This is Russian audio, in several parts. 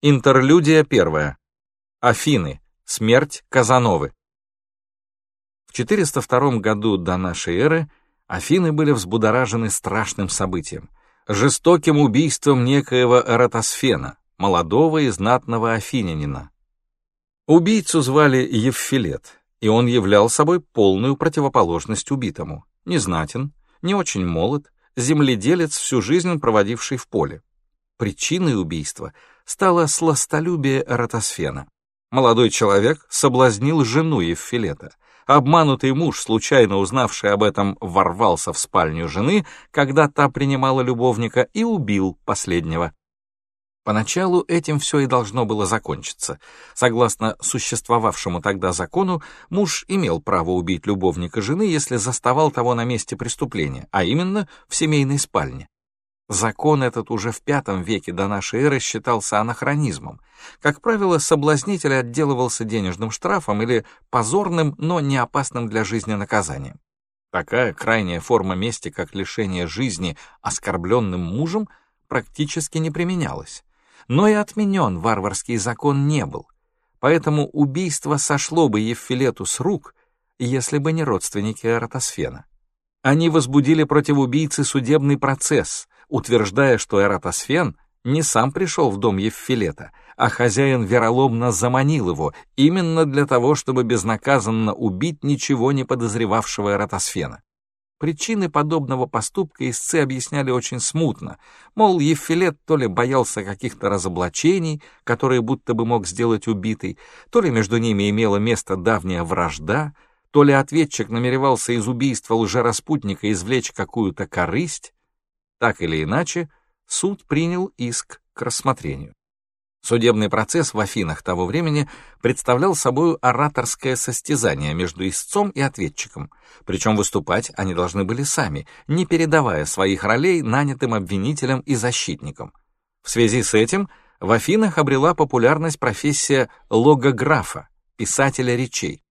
Интерлюдия первая. Афины. Смерть Казановы. В 402 году до нашей эры Афины были взбудоражены страшным событием — жестоким убийством некоего Эратосфена, молодого и знатного афинянина. Убийцу звали Евфилет, и он являл собой полную противоположность убитому. Незнатен, не очень молод, земледелец, всю жизнь проводивший в поле. Причиной убийства — стало сластолюбие Эратосфена. Молодой человек соблазнил жену Евфилета. Обманутый муж, случайно узнавший об этом, ворвался в спальню жены, когда та принимала любовника, и убил последнего. Поначалу этим все и должно было закончиться. Согласно существовавшему тогда закону, муж имел право убить любовника жены, если заставал того на месте преступления, а именно в семейной спальне. Закон этот уже в V веке до нашей эры считался анахронизмом. Как правило, соблазнитель отделывался денежным штрафом или позорным, но не опасным для жизни наказанием. Такая крайняя форма мести, как лишение жизни оскорбленным мужем, практически не применялась. Но и отменен варварский закон не был. Поэтому убийство сошло бы Евфилету с рук, если бы не родственники Эратосфена. Они возбудили против убийцы судебный процесс — утверждая, что Эратосфен не сам пришел в дом Евфилета, а хозяин вероломно заманил его именно для того, чтобы безнаказанно убить ничего не подозревавшего Эратосфена. Причины подобного поступка истцы объясняли очень смутно, мол, Евфилет то ли боялся каких-то разоблачений, которые будто бы мог сделать убитый, то ли между ними имела место давняя вражда, то ли ответчик намеревался из убийства лжераспутника извлечь какую-то корысть, так или иначе, суд принял иск к рассмотрению. Судебный процесс в Афинах того времени представлял собой ораторское состязание между истцом и ответчиком, причем выступать они должны были сами, не передавая своих ролей нанятым обвинителям и защитникам. В связи с этим в Афинах обрела популярность профессия логографа, писателя речей.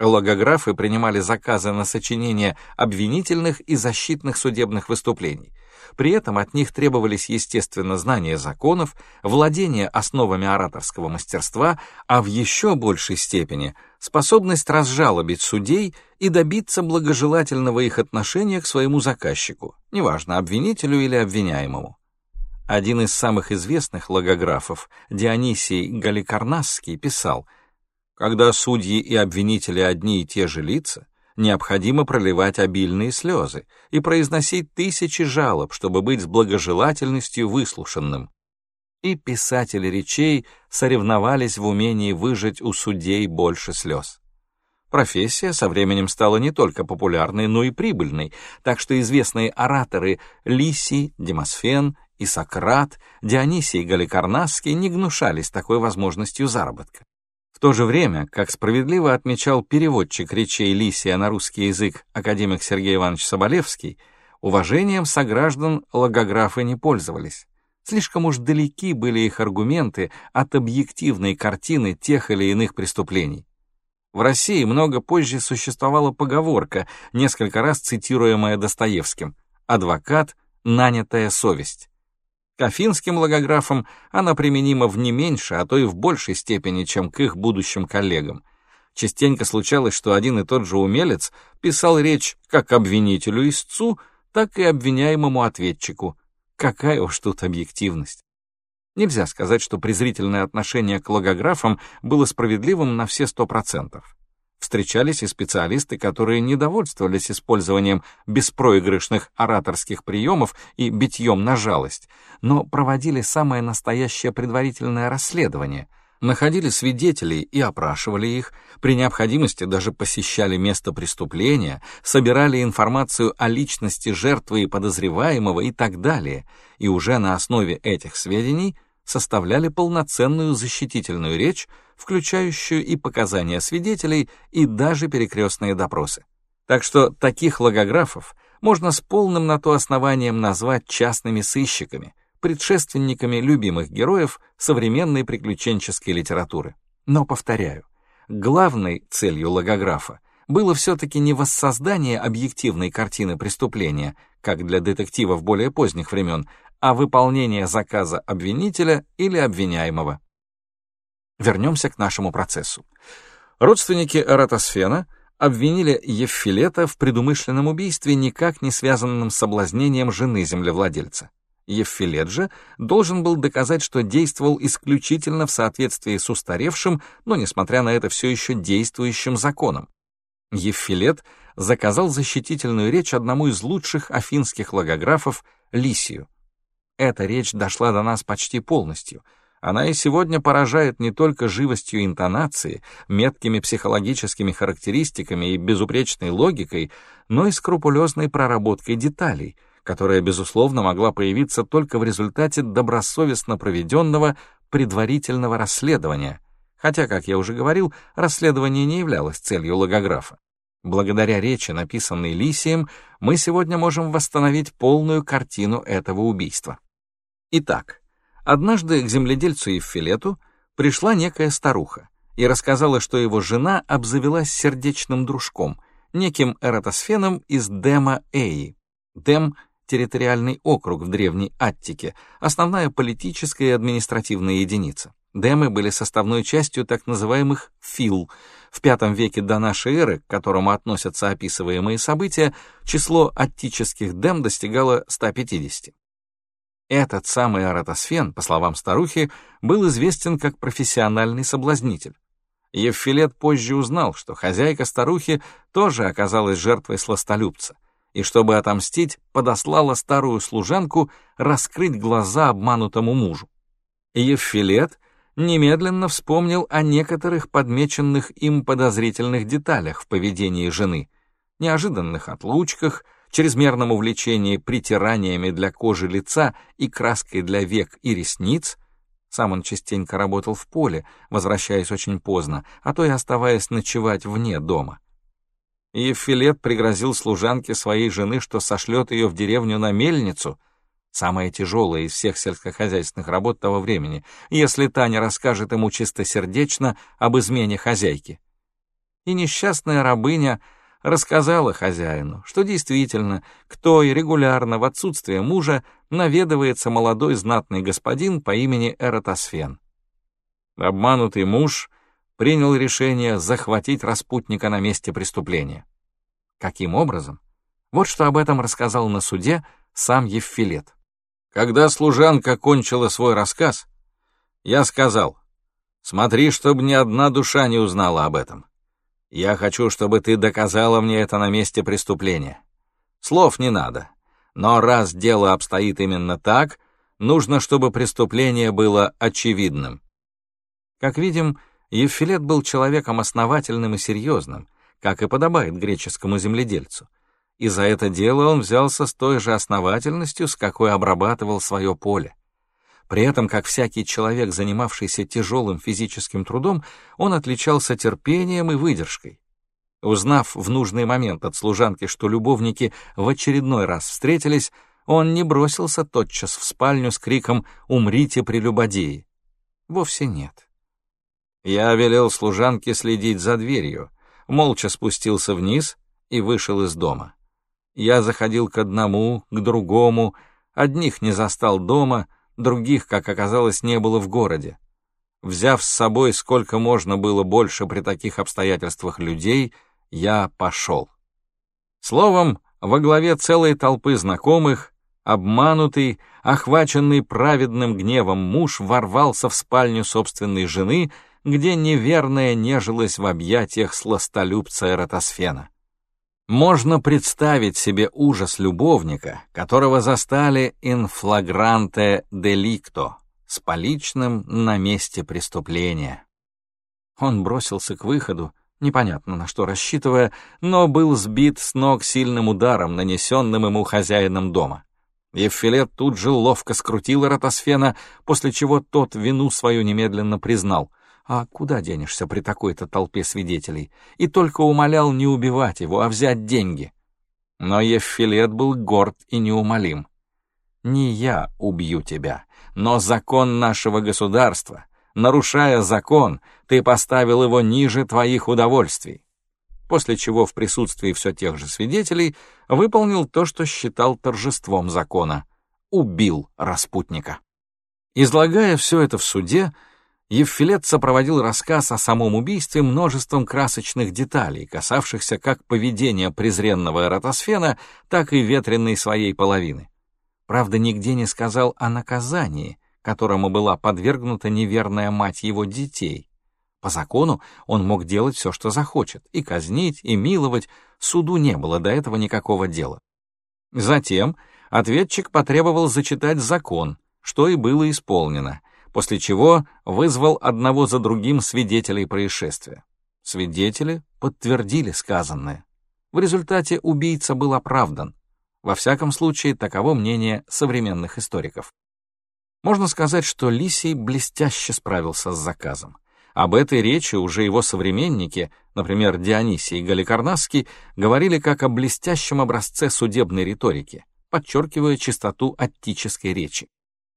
Логографы принимали заказы на сочинение обвинительных и защитных судебных выступлений. При этом от них требовались, естественно, знания законов, владение основами ораторского мастерства, а в еще большей степени способность разжалобить судей и добиться благожелательного их отношения к своему заказчику, неважно, обвинителю или обвиняемому. Один из самых известных логографов, Дионисий Галикарнасский, писал — когда судьи и обвинители одни и те же лица, необходимо проливать обильные слезы и произносить тысячи жалоб, чтобы быть с благожелательностью выслушанным. И писатели речей соревновались в умении выжать у судей больше слез. Профессия со временем стала не только популярной, но и прибыльной, так что известные ораторы Лисий, Демосфен и Сократ, Дионисий Галикарнасский не гнушались такой возможностью заработка. В то же время, как справедливо отмечал переводчик речей Лисия на русский язык академик Сергей Иванович Соболевский, уважением сограждан логографы не пользовались. Слишком уж далеки были их аргументы от объективной картины тех или иных преступлений. В России много позже существовала поговорка, несколько раз цитируемая Достоевским «Адвокат — нанятая совесть». К афинским логографам она применима в не меньше, а то и в большей степени, чем к их будущим коллегам. Частенько случалось, что один и тот же умелец писал речь как обвинителю истцу, так и обвиняемому ответчику. Какая уж тут объективность. Нельзя сказать, что презрительное отношение к логографам было справедливым на все сто процентов. Встречались и специалисты, которые не довольствовались использованием беспроигрышных ораторских приемов и битьем на жалость, но проводили самое настоящее предварительное расследование, находили свидетелей и опрашивали их, при необходимости даже посещали место преступления, собирали информацию о личности жертвы и подозреваемого и так далее, и уже на основе этих сведений составляли полноценную защитительную речь, включающую и показания свидетелей, и даже перекрестные допросы. Так что таких логографов можно с полным на то основанием назвать частными сыщиками, предшественниками любимых героев современной приключенческой литературы. Но, повторяю, главной целью логографа было все-таки не воссоздание объективной картины преступления, как для детективов более поздних времен, а выполнение заказа обвинителя или обвиняемого. Вернемся к нашему процессу. Родственники Эратосфена обвинили Евфилета в предумышленном убийстве, никак не связанном с соблазнением жены землевладельца. Евфилет же должен был доказать, что действовал исключительно в соответствии с устаревшим, но, несмотря на это, все еще действующим законом. Евфилет заказал защитительную речь одному из лучших афинских логографов Лисию. Эта речь дошла до нас почти полностью. Она и сегодня поражает не только живостью интонации, меткими психологическими характеристиками и безупречной логикой, но и скрупулезной проработкой деталей — которая, безусловно, могла появиться только в результате добросовестно проведенного предварительного расследования, хотя, как я уже говорил, расследование не являлось целью логографа. Благодаря речи, написанной Лисием, мы сегодня можем восстановить полную картину этого убийства. Итак, однажды к земледельцу Евфилету пришла некая старуха и рассказала, что его жена обзавелась сердечным дружком, неким эратосфеном из Дема Эи. Дем территориальный округ в Древней Аттике, основная политическая и административная единица. Демы были составной частью так называемых фил. В V веке до нашей эры, к которому относятся описываемые события, число аттических дем достигало 150. Этот самый Аратосфен, по словам старухи, был известен как профессиональный соблазнитель. Евфилет позже узнал, что хозяйка старухи тоже оказалась жертвой сластолюбца — и, чтобы отомстить, подослала старую служанку раскрыть глаза обманутому мужу. Евфилет немедленно вспомнил о некоторых подмеченных им подозрительных деталях в поведении жены, неожиданных отлучках, чрезмерном увлечении притираниями для кожи лица и краской для век и ресниц, сам он частенько работал в поле, возвращаясь очень поздно, а то и оставаясь ночевать вне дома и Филет пригрозил служанке своей жены, что сошлет ее в деревню на мельницу, самая тяжелая из всех сельскохозяйственных работ того времени, если та не расскажет ему чистосердечно об измене хозяйки. И несчастная рабыня рассказала хозяину, что действительно, кто и регулярно в отсутствие мужа наведывается молодой знатный господин по имени Эратосфен. Обманутый муж принял решение захватить распутника на месте преступления. Каким образом? Вот что об этом рассказал на суде сам Евфилет. Когда служанка кончила свой рассказ, я сказал, «Смотри, чтобы ни одна душа не узнала об этом. Я хочу, чтобы ты доказала мне это на месте преступления. Слов не надо, но раз дело обстоит именно так, нужно, чтобы преступление было очевидным». Как видим, Евфилет был человеком основательным и серьезным, как и подобает греческому земледельцу. И за это дело он взялся с той же основательностью, с какой обрабатывал свое поле. При этом, как всякий человек, занимавшийся тяжелым физическим трудом, он отличался терпением и выдержкой. Узнав в нужный момент от служанки, что любовники в очередной раз встретились, он не бросился тотчас в спальню с криком «Умрите, прелюбодеи!» Вовсе нет. Я велел служанке следить за дверью, молча спустился вниз и вышел из дома. Я заходил к одному, к другому, одних не застал дома, других, как оказалось, не было в городе. Взяв с собой сколько можно было больше при таких обстоятельствах людей, я пошел. Словом, во главе целой толпы знакомых, обманутый, охваченный праведным гневом муж ворвался в спальню собственной жены — где неверная нежилась в объятиях сластолюбца Эратосфена. Можно представить себе ужас любовника, которого застали инфлагранте деликто, с поличным на месте преступления. Он бросился к выходу, непонятно на что рассчитывая, но был сбит с ног сильным ударом, нанесенным ему хозяином дома. Евфилет тут же ловко скрутил Эратосфена, после чего тот вину свою немедленно признал. А куда денешься при такой-то толпе свидетелей? И только умолял не убивать его, а взять деньги. Но Ефилет был горд и неумолим. «Не я убью тебя, но закон нашего государства. Нарушая закон, ты поставил его ниже твоих удовольствий». После чего в присутствии все тех же свидетелей выполнил то, что считал торжеством закона — убил распутника. Излагая все это в суде, Евфилет сопроводил рассказ о самом убийстве множеством красочных деталей, касавшихся как поведения презренного Эратосфена, так и ветреной своей половины. Правда, нигде не сказал о наказании, которому была подвергнута неверная мать его детей. По закону он мог делать все, что захочет, и казнить, и миловать, суду не было до этого никакого дела. Затем ответчик потребовал зачитать закон, что и было исполнено — после чего вызвал одного за другим свидетелей происшествия. Свидетели подтвердили сказанное. В результате убийца был оправдан. Во всяком случае, таково мнение современных историков. Можно сказать, что Лисий блестяще справился с заказом. Об этой речи уже его современники, например, Дионисий и говорили как о блестящем образце судебной риторики, подчеркивая чистоту аттической речи.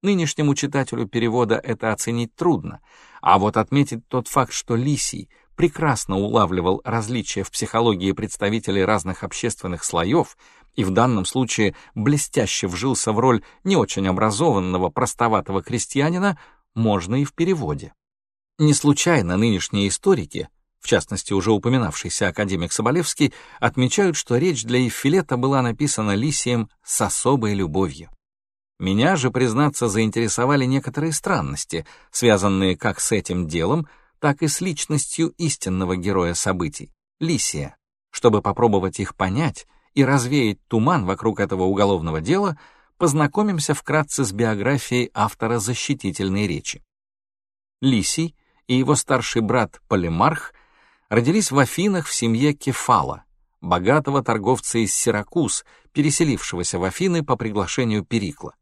Нынешнему читателю перевода это оценить трудно, а вот отметить тот факт, что Лисий прекрасно улавливал различия в психологии представителей разных общественных слоев и в данном случае блестяще вжился в роль не очень образованного, простоватого крестьянина, можно и в переводе. Не случайно нынешние историки, в частности уже упоминавшийся академик Соболевский, отмечают, что речь для Ефилета была написана Лисием с особой любовью. Меня же, признаться, заинтересовали некоторые странности, связанные как с этим делом, так и с личностью истинного героя событий — Лисия. Чтобы попробовать их понять и развеять туман вокруг этого уголовного дела, познакомимся вкратце с биографией автора защитительной речи. Лисий и его старший брат Полимарх родились в Афинах в семье Кефала, богатого торговца из Сиракуз, переселившегося в Афины по приглашению Перикла.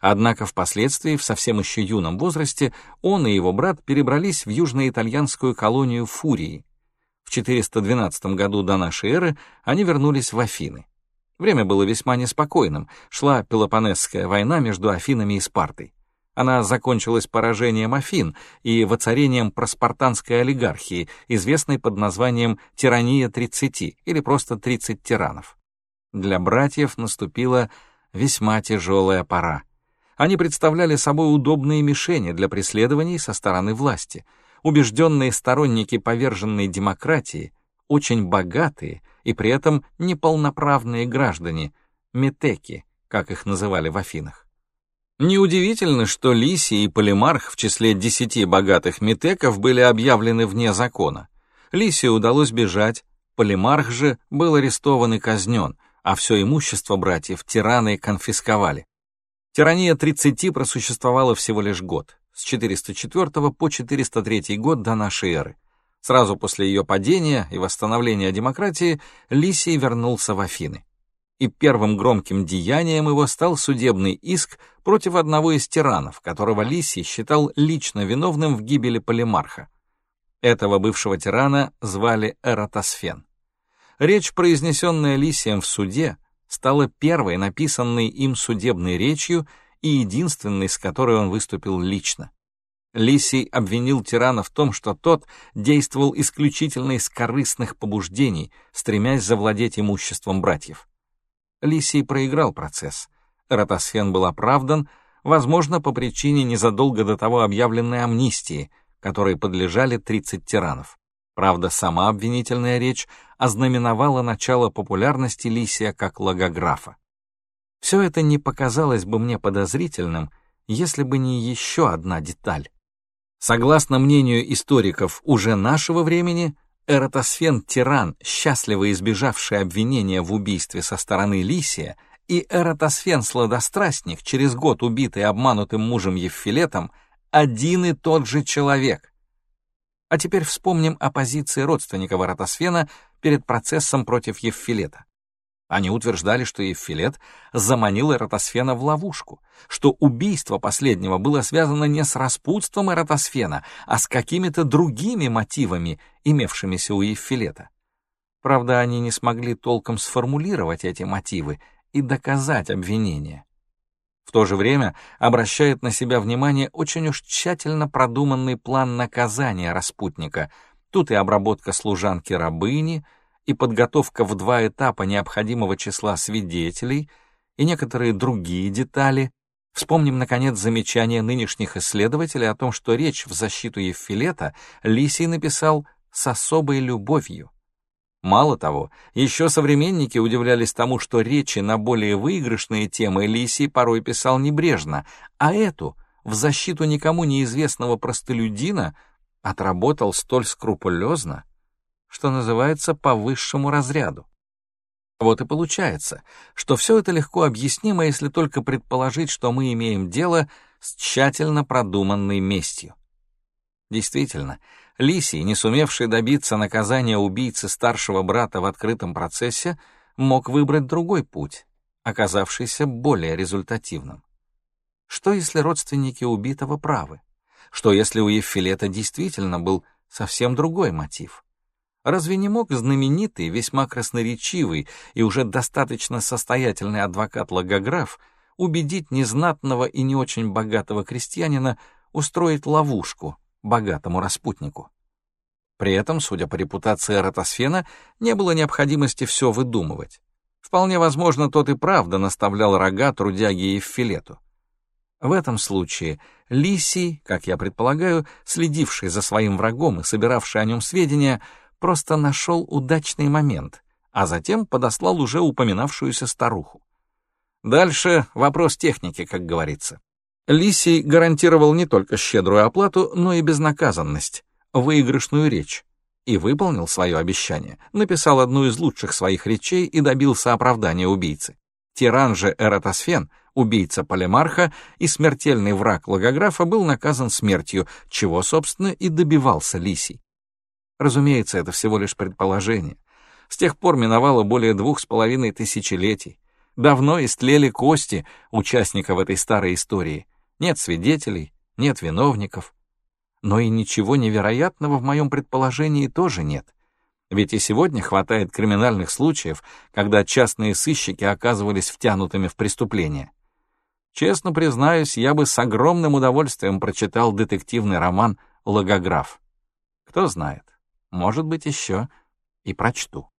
Однако впоследствии, в совсем еще юном возрасте, он и его брат перебрались в южноитальянскую колонию Фурии. В 412 году до нашей эры они вернулись в Афины. Время было весьма неспокойным, шла Пелопонесская война между Афинами и Спартой. Она закончилась поражением Афин и воцарением проспартанской олигархии, известной под названием «Тирания 30» или просто «30 тиранов». Для братьев наступила весьма тяжелая пора. Они представляли собой удобные мишени для преследований со стороны власти. Убежденные сторонники поверженной демократии, очень богатые и при этом неполноправные граждане, метеки, как их называли в Афинах. Неудивительно, что Лисий и Полимарх в числе десяти богатых метеков были объявлены вне закона. Лисию удалось бежать, Полимарх же был арестован и казнен, а все имущество братьев тираны конфисковали. Тирания 30 просуществовала всего лишь год, с 404 по 403 год до нашей эры. Сразу после ее падения и восстановления демократии Лисий вернулся в Афины. И первым громким деянием его стал судебный иск против одного из тиранов, которого Лисий считал лично виновным в гибели Полимарха. Этого бывшего тирана звали Эратосфен. Речь, произнесенная Лисием в суде, стала первой написанной им судебной речью и единственной, с которой он выступил лично. Лисий обвинил тирана в том, что тот действовал исключительно из корыстных побуждений, стремясь завладеть имуществом братьев. Лисий проиграл процесс. Ратосфен был оправдан, возможно, по причине незадолго до того объявленной амнистии, которой подлежали 30 тиранов. Правда, сама обвинительная речь ознаменовала начало популярности Лисия как логографа. Все это не показалось бы мне подозрительным, если бы не еще одна деталь. Согласно мнению историков уже нашего времени, Эратосфен-тиран, счастливо избежавший обвинения в убийстве со стороны Лисия, и Эратосфен-сладострастник, через год убитый обманутым мужем Евфилетом, один и тот же человек. А теперь вспомним о позиции родственников Ратосфена перед процессом против Евфилета. Они утверждали, что Евфилет заманил Эратосфена в ловушку, что убийство последнего было связано не с распутством Эратосфена, а с какими-то другими мотивами, имевшимися у Евфилета. Правда, они не смогли толком сформулировать эти мотивы и доказать обвинение. В то же время обращает на себя внимание очень уж тщательно продуманный план наказания распутника. Тут и обработка служанки-рабыни, и подготовка в два этапа необходимого числа свидетелей, и некоторые другие детали. Вспомним, наконец, замечание нынешних исследователей о том, что речь в защиту Евфилета Лисий написал с особой любовью. Мало того, еще современники удивлялись тому, что речи на более выигрышные темы Лисий порой писал небрежно, а эту, в защиту никому неизвестного простолюдина, отработал столь скрупулезно, что называется по высшему разряду. Вот и получается, что все это легко объяснимо, если только предположить, что мы имеем дело с тщательно продуманной местью. Действительно, Лисий, не сумевший добиться наказания убийцы старшего брата в открытом процессе, мог выбрать другой путь, оказавшийся более результативным. Что если родственники убитого правы? Что если у Евфилета действительно был совсем другой мотив? Разве не мог знаменитый, весьма красноречивый и уже достаточно состоятельный адвокат Логограф убедить незнатного и не очень богатого крестьянина устроить ловушку богатому распутнику? При этом, судя по репутации Ротосфена, не было необходимости все выдумывать. Вполне возможно, тот и правда наставлял рога трудяги и филету. В этом случае Лисий, как я предполагаю, следивший за своим врагом и собиравший о нем сведения, просто нашел удачный момент, а затем подослал уже упоминавшуюся старуху. Дальше вопрос техники, как говорится. Лисий гарантировал не только щедрую оплату, но и безнаказанность, выигрышную речь, и выполнил свое обещание, написал одну из лучших своих речей и добился оправдания убийцы. Тиран же Эратосфен, убийца Полемарха и смертельный враг логографа, был наказан смертью, чего, собственно, и добивался Лисий. Разумеется, это всего лишь предположение. С тех пор миновало более двух с половиной тысячелетий. Давно истлели кости участников этой старой истории. Нет свидетелей, нет виновников. Но и ничего невероятного в моем предположении тоже нет. Ведь и сегодня хватает криминальных случаев, когда частные сыщики оказывались втянутыми в преступление. Честно признаюсь, я бы с огромным удовольствием прочитал детективный роман «Логограф». Кто знает, может быть, еще и прочту.